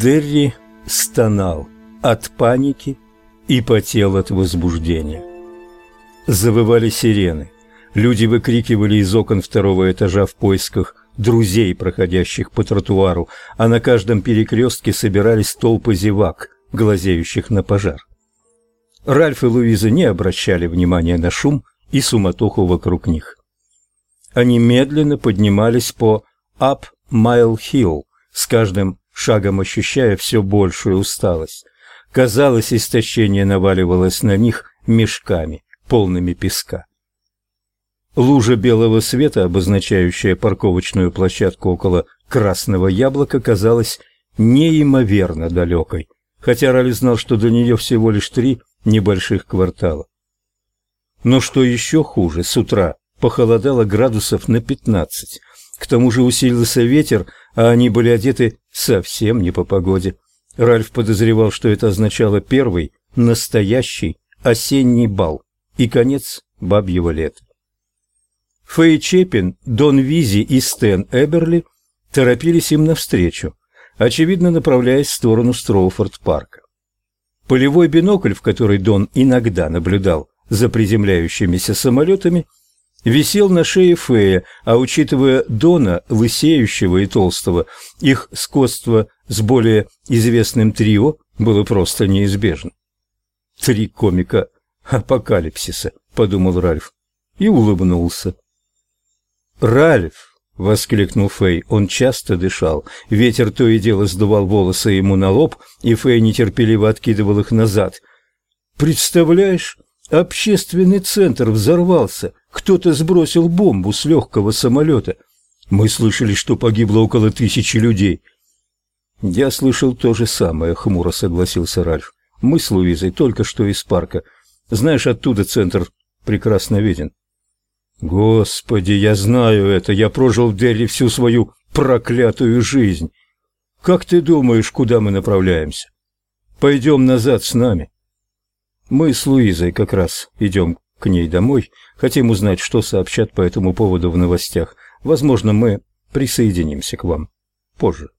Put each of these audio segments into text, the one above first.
Дерри стонал от паники и потел от возбуждения. Завывали сирены. Люди выкрикивали из окон второго этажа в поисках друзей, проходящих по тротуару, а на каждом перекрестке собирались толпы зевак, глазеющих на пожар. Ральф и Луиза не обращали внимания на шум и суматоху вокруг них. Они медленно поднимались по Up Mile Hill, с каждым шагом ощущая все большую усталость. Казалось, истощение наваливалось на них мешками, полными песка. Лужа белого света, обозначающая парковочную площадку около красного яблока, казалась неимоверно далекой, хотя Ралли знал, что до нее всего лишь три небольших квартала. Но что еще хуже, с утра похолодало градусов на пятнадцать. К тому же усилился ветер, а они были одеты совсем не по погоде. Ральф подозревал, что это означало первый настоящий осенний бал и конец бабьего лета. Фэй Чепин, Дон Визи и Стэн Эберли торопились им навстречу, очевидно направляясь в сторону Строуфорд-парка. Полевой бинокль, в который Дон иногда наблюдал за приземляющимися самолетами, висел на шее Фея, а учитывая Дона, лысеющего и толстого, их скотство с более известным трио было просто неизбежно. «Три комика апокалипсиса», — подумал Ральф и улыбнулся. «Ральф!» — воскликнул Фэй. Он часто дышал. Ветер то и дело сдувал волосы ему на лоб, и Фэй нетерпеливо откидывал их назад. «Представляешь, общественный центр взорвался. Кто-то сбросил бомбу с легкого самолета. Мы слышали, что погибло около тысячи людей». «Я слышал то же самое», — хмуро согласился Ральф. «Мы с Луизой только что из парка. Знаешь, оттуда центр прекрасно виден». Господи, я знаю это. Я прожил в Дерри всю свою проклятую жизнь. Как ты думаешь, куда мы направляемся? Пойдем назад с нами. Мы с Луизой как раз идем к ней домой, хотим узнать, что сообщат по этому поводу в новостях. Возможно, мы присоединимся к вам позже.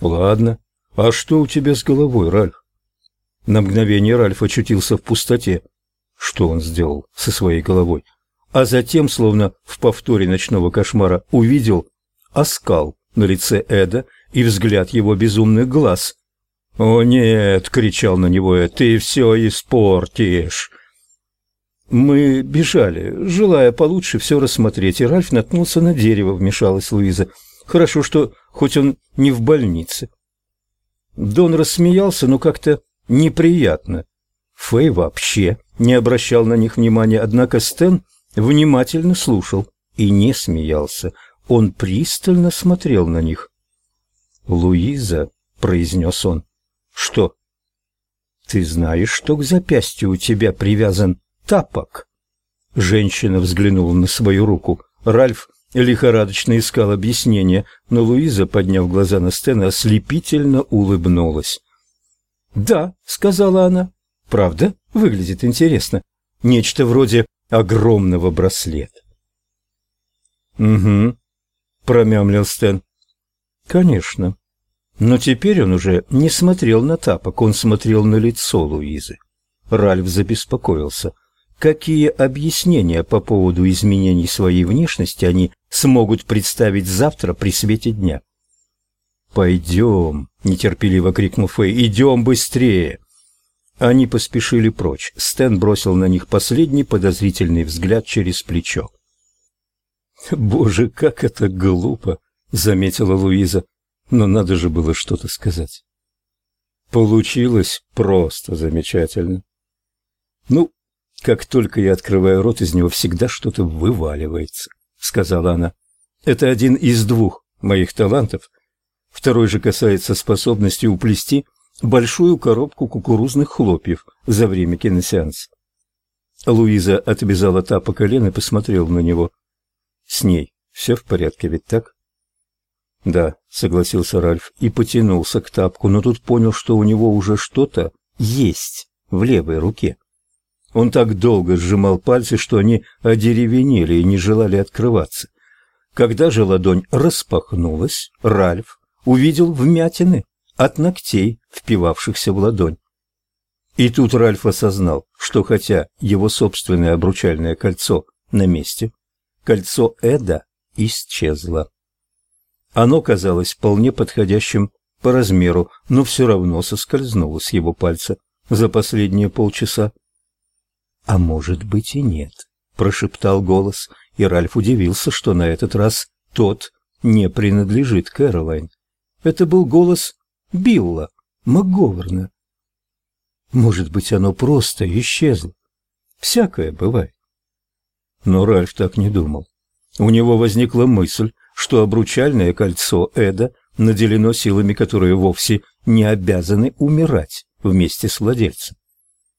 Ладно. А что у тебя с головой, Ральф? На мгновение Ральф очутился в пустоте. Что он сделал со своей головой? а затем, словно в повторе ночного кошмара, увидел оскал на лице Эда и взгляд его безумных глаз. «О нет!» — кричал на него Эд, «ты все испортишь!» Мы бежали, желая получше все рассмотреть, и Ральф наткнулся на дерево, вмешалась Луиза. Хорошо, что хоть он не в больнице. Дон рассмеялся, но как-то неприятно. Фэй вообще не обращал на них внимания, однако Стэн внимательно слушал и не смеялся. Он пристально смотрел на них. «Луиза», — произнес он, — «что?» «Ты знаешь, что к запястью у тебя привязан тапок?» Женщина взглянула на свою руку. Ральф лихорадочно искал объяснение, но Луиза, подняв глаза на Стена, ослепительно улыбнулась. «Да», — сказала она, — «правда, выглядит интересно. Нечто вроде огромного браслета. «Угу», — промямлил Стэн. «Конечно». Но теперь он уже не смотрел на тапок, он смотрел на лицо Луизы. Ральф забеспокоился. Какие объяснения по поводу изменений своей внешности они смогут представить завтра при свете дня? «Пойдем!» — нетерпеливо крикнул Фэй. «Идем быстрее!» Они поспешили прочь. Стэн бросил на них последний подозрительный взгляд через плечо. «Боже, как это глупо!» — заметила Луиза. «Но надо же было что-то сказать». Получилось просто замечательно. «Ну, как только я открываю рот, из него всегда что-то вываливается», — сказала она. «Это один из двух моих талантов. Второй же касается способности уплести большую коробку кукурузных хлопьев за время киносеанса. Луиза отвязала тапок Элен и посмотрела на него. «С ней все в порядке, ведь так?» «Да», — согласился Ральф и потянулся к тапку, но тут понял, что у него уже что-то есть в левой руке. Он так долго сжимал пальцы, что они одеревенели и не желали открываться. Когда же ладонь распахнулась, Ральф увидел вмятины от ногтей, впивавшихся в ладонь. И тут Ральф осознал, что хотя его собственное обручальное кольцо на месте, кольцо Эда исчезло. Оно казалось вполне подходящим по размеру, но все равно соскользнуло с его пальца за последние полчаса. «А может быть и нет», — прошептал голос, и Ральф удивился, что на этот раз тот не принадлежит Кэролайн. Это был голос Билла МакГоверна. Может быть, оно просто исчезло. Всякое бывает. Но Ральф так не думал. У него возникла мысль, что обручальное кольцо Эда наделено силами, которые вовсе не обязаны умирать вместе с владельцем.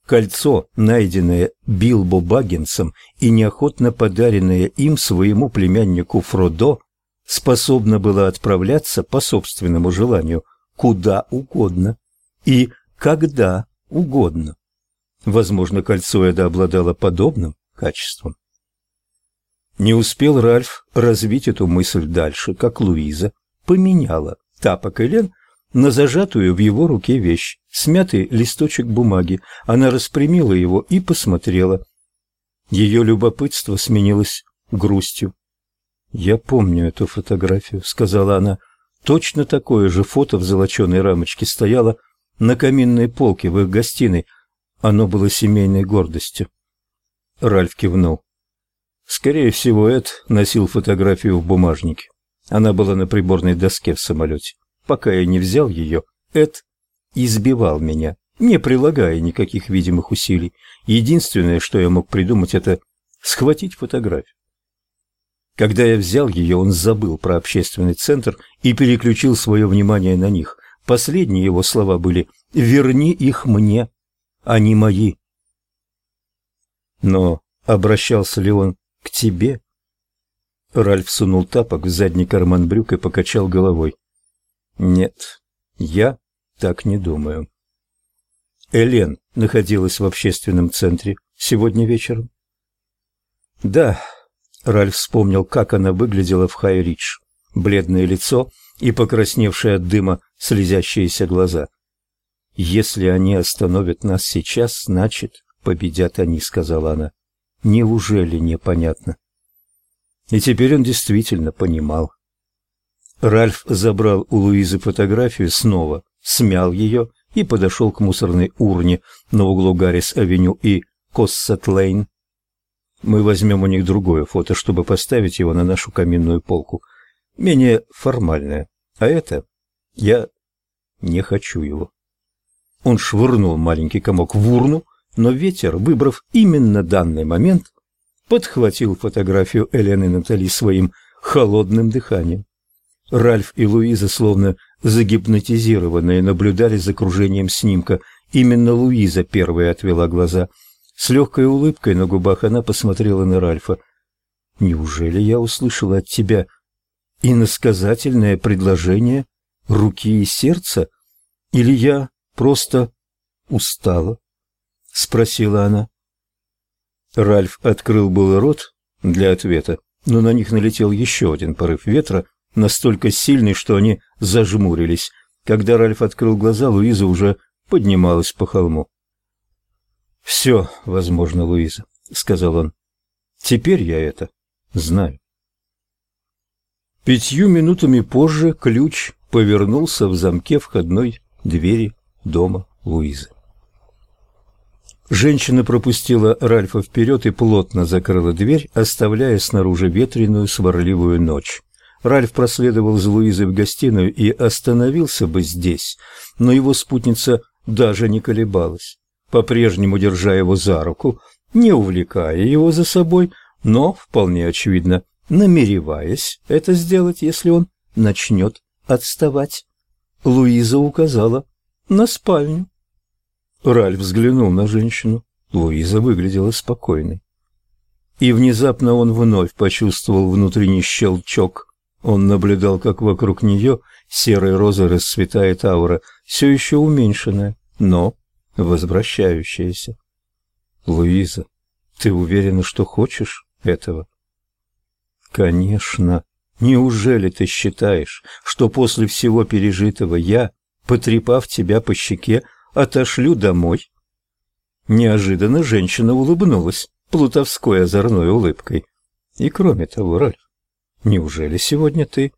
Кольцо, найденное Билбо Баггинсом и неохотно подаренное им своему племяннику Фродо, способно было отправляться по собственному желанию куда угодно и когда угодно. Возможно, кольцо это обладало подобным качеством. Не успел Ральф развить эту мысль дальше, как Луиза поменяла тапок Элен на зажатую в его руке вещь, смятый листочек бумаги. Она распрямила его и посмотрела. Ее любопытство сменилось грустью. «Я помню эту фотографию», — сказала она. «Точно такое же фото в золоченой рамочке стояло на каминной полке в их гостиной. Оно было семейной гордостью». Ральф кивнул. Скорее всего, Эд носил фотографию в бумажнике. Она была на приборной доске в самолете. Пока я не взял ее, Эд избивал меня, не прилагая никаких видимых усилий. Единственное, что я мог придумать, это схватить фотографию. Когда я взял ее, он забыл про общественный центр и переключил свое внимание на них. Последние его слова были «Верни их мне, они мои». Но обращался ли он к тебе? Ральф сунул тапок в задний карман брюк и покачал головой. Нет, я так не думаю. Элен находилась в общественном центре сегодня вечером. Да, Ральф вспомнил, как она выглядела в Хайридж. Бледное лицо и покрасневшие от дыма слезящиеся глаза. Если они остановят нас сейчас, значит, победят они, сказала она. Неужели непонятно? И теперь он действительно понимал. Ральф забрал у Луизы фотографию снова, смял ее и подошел к мусорной урне на углу Гаррис-авеню и Коссет-лейн. Мы возьмем у них другое фото, чтобы поставить его на нашу каминную полку. Менее формальное. А это... Я не хочу его. Он швырнул маленький комок в урну, но ветер, выбрав именно данный момент, подхватил фотографию Элены Натали своим холодным дыханием. Ральф и Луиза, словно загипнотизированные, наблюдали за кружением снимка. Именно Луиза первая отвела глаза. С легкой улыбкой на губах она посмотрела на Ральфа. «Неужели я услышала от тебя иносказательное предложение руки и сердца? Или я просто устала?» — спросила она. Ральф открыл был рот для ответа, но на них налетел еще один порыв ветра, настолько сильный, что они зажмурились. Когда Ральф открыл глаза, Луиза уже поднималась по холму. «Все возможно, Луиза», — сказал он. «Теперь я это знаю». Пятью минутами позже ключ повернулся в замке входной двери дома Луизы. Женщина пропустила Ральфа вперед и плотно закрыла дверь, оставляя снаружи ветреную сварливую ночь. Ральф проследовал за Луизой в гостиную и остановился бы здесь, но его спутница даже не колебалась, по-прежнему держа его за руку, не увлекая его за собой, но, вполне очевидно, намереваясь это сделать, если он начнет отставать. Луиза указала на спальню. Ральф взглянул на женщину. Луиза выглядела спокойной. И внезапно он вновь почувствовал внутренний щелчок, он наблюдал, как вокруг нее серой розой расцветает аура, все еще уменьшенная, но возвращающаяся. «Луиза, ты уверена, что хочешь этого?» «Конечно. Неужели ты считаешь, что после всего пережитого я потрепав тебя по щеке, отошлю домой. Неожиданно женщина улыбнулась плутовской озорной улыбкой. И кроме того, Ральф, неужели сегодня ты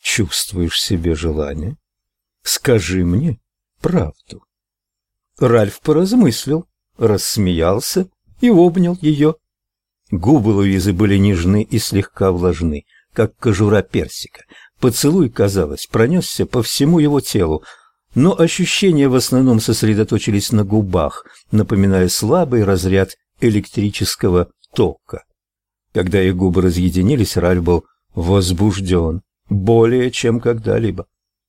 чувствуешь себе желание? Скажи мне правду. Ральф поразмыслил, рассмеялся и обнял ее. Губы Луизы были нежны и слегка влажны, как кожура персика. Поцелуй, казалось, пронесся по всему его телу, но ощущения в основном сосредоточились на губах, напоминая слабый разряд электрического тока. Когда их губы разъединились, Ральф был возбужден, более чем когда-либо.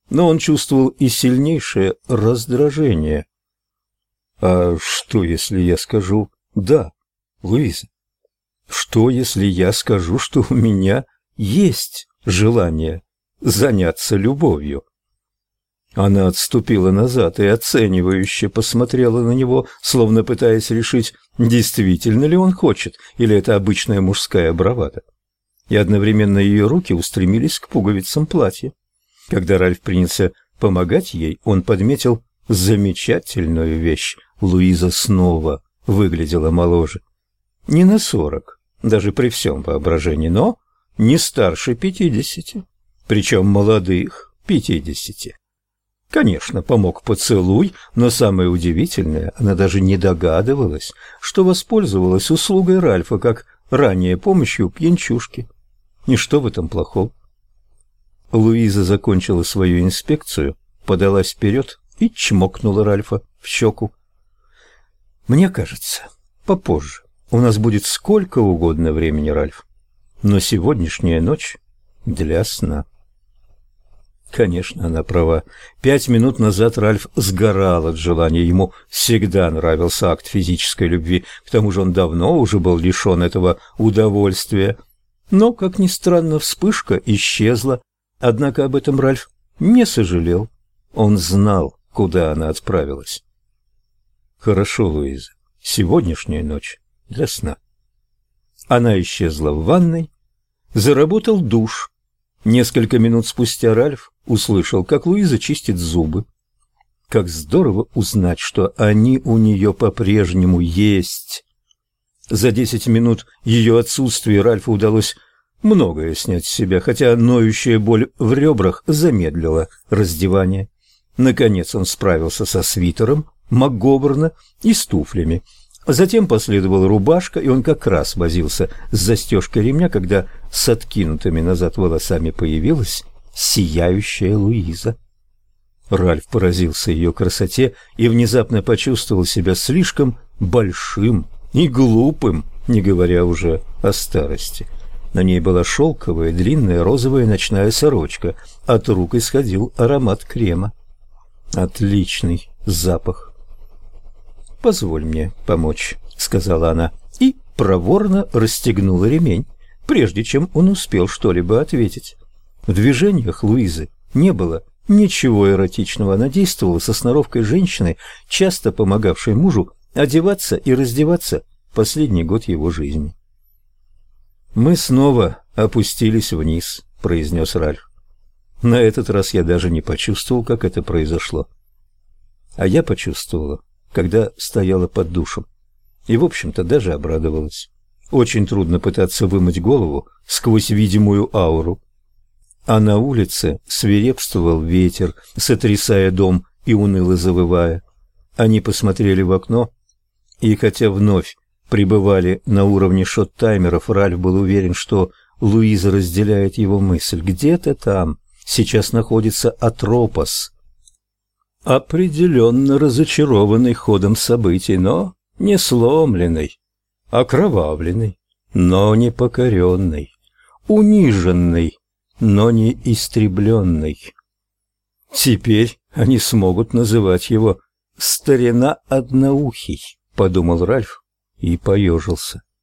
Но он чувствовал и сильнейшее раздражение. «А что, если я скажу «да», Луиза»? Что, если я скажу, что у меня есть желание заняться любовью?» Она отступила назад и оценивающе посмотрела на него, словно пытаясь решить, действительно ли он хочет, или это обычная мужская бравада. И одновременно ее руки устремились к пуговицам платья. Когда Ральф принялся помогать ей, он подметил замечательную вещь. Луиза снова выглядела моложе. Не на сорок, даже при всем воображении, но не старше пятидесяти, причем молодых пятидесяти. Конечно, помог поцелуй, но самое удивительное, она даже не догадывалась, что воспользовалась услугой Ральфа, как ранее помощью пьянчушки. И что в этом плохого? Луиза закончила свою инспекцию, подалась вперед и чмокнула Ральфа в щеку. «Мне кажется, попозже. У нас будет сколько угодно времени, Ральф. Но сегодняшняя ночь для сна». Конечно, она права. Пять минут назад Ральф сгорал от желания. Ему всегда нравился акт физической любви. К тому же он давно уже был лишен этого удовольствия. Но, как ни странно, вспышка исчезла. Однако об этом Ральф не сожалел. Он знал, куда она отправилась. Хорошо, Луиза. Сегодняшняя ночь для сна. Она исчезла в ванной. Заработал душ. Несколько минут спустя Ральф услышал, как Луиза чистит зубы. Как здорово узнать, что они у нее по-прежнему есть. За десять минут ее отсутствия Ральфу удалось многое снять с себя, хотя ноющая боль в ребрах замедлила раздевание. Наконец он справился со свитером МакГоберна и с туфлями. Затем последовала рубашка, и он как раз возился с застежкой ремня, когда с откинутыми назад волосами появилась сияющая Луиза. Ральф поразился ее красоте и внезапно почувствовал себя слишком большим и глупым, не говоря уже о старости. На ней была шелковая, длинная розовая ночная сорочка, от рук исходил аромат крема. Отличный запах. «Позволь мне помочь», — сказала она, и проворно расстегнула ремень, прежде чем он успел что-либо ответить. В движениях Луизы не было ничего эротичного. Она действовала со сноровкой женщины, часто помогавшей мужу одеваться и раздеваться последний год его жизни. «Мы снова опустились вниз», — произнес Ральф. На этот раз я даже не почувствовал, как это произошло. А я почувствовала, когда стояла под душем. И, в общем-то, даже обрадовалась. Очень трудно пытаться вымыть голову сквозь видимую ауру а на улице свирепствовал ветер, сотрясая дом и уныло завывая. Они посмотрели в окно, и хотя вновь пребывали на уровне шот-таймеров, Ральф был уверен, что Луиза разделяет его мысль. Где-то там сейчас находится Атропос, определенно разочарованный ходом событий, но не сломленный, окровавленный, но не покоренный, униженный, но не истребленный. Теперь они смогут называть его «старина одноухий», — подумал Ральф и поежился.